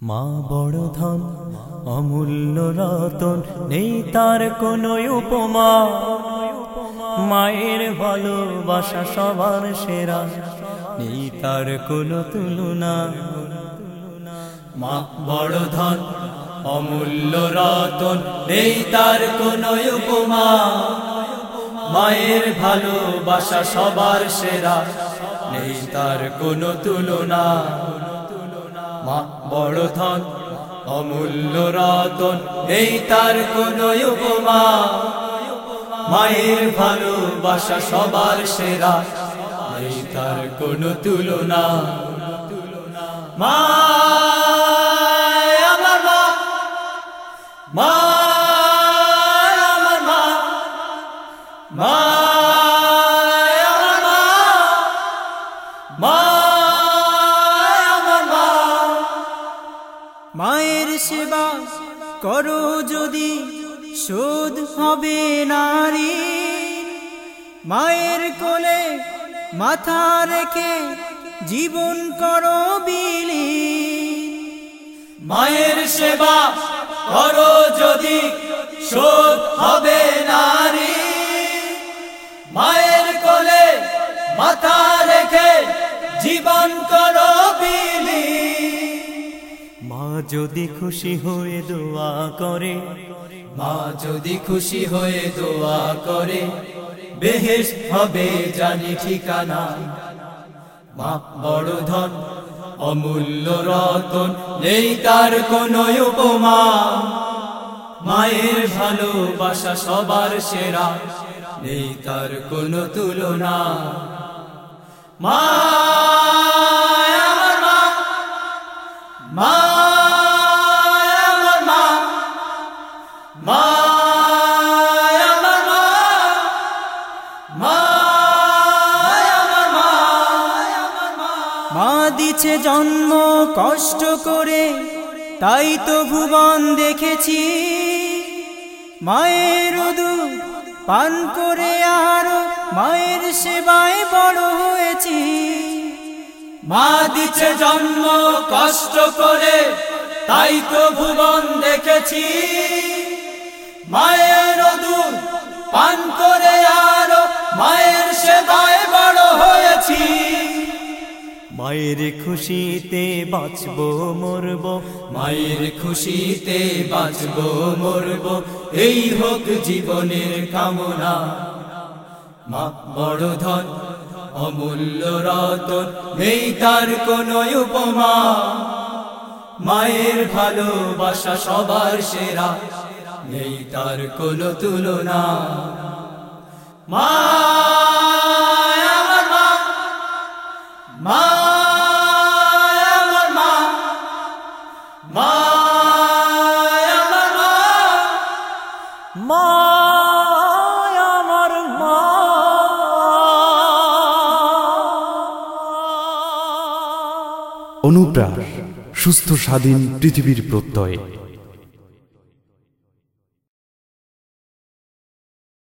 মা বড় ধন অমূল্য রতন, নেই তার কোনো উপমা। মায়ের ভালোবাসা সবার সেরা, নেই তার কোনো তুলনা। মা বড় ধন অমূল্য রতন, নেই তার কোনো উপমা। মায়ের ভালোবাসা সবার সেরা, নেই তার কোনো তুলনা। মা বড় ধন, অমূল্য রতন নেই তার কোন উপমা। মায়ের ভালোবাসা সবার সেরা, এই তার কোনো তুলনা। মা মায়ের সেবা করো যদি শোধ হবে নারী। মায়ের কোলে মাথা রেখে জীবন করো বিলি। মায়ের সেবা করো যদি শোধ হবে নারী। মায়ের কোলে মাথা রেখে জীবন করো যদি খুশি হয়ে দোয়া করে, মা যদি খুশি হয়ে দোয়া করে, বেহেশ হবে জানি ঠিকানা। মা বড় ধন, অমূল্য রতন, নেই তার কোনো উপমা। মায়ের ভালোবাসা সবার সেরা, নেই তার কোনো তুলনা। মা মা দিছে জন্ম কষ্ট করে তাই তো ভুবন দেখেছি মায়ের দুধ পান করে আরও মায়ের সেবায় বড় হয়েছি মা দিচ্ছে জন্ম কষ্ট করে তাই তো ভুবন দেখেছি মায়ের দুধ পান হয়েছি মায়ের খুশিতে বাঁচব, মরব। মায়ের খুশিতে বাঁচব, মরব। এই হোক জীবনের কামনা। মা, বড় ধন, অমূল্য রতন, নেই তার কোনো উপমা। মায়ের ভালোবাসা সবার সেরা, নেই তার কোনো তুলনা। মা! মা মা। অনুপ্রাণ সুস্থ স্বাধীন পৃথিবীর প্রত্যয়।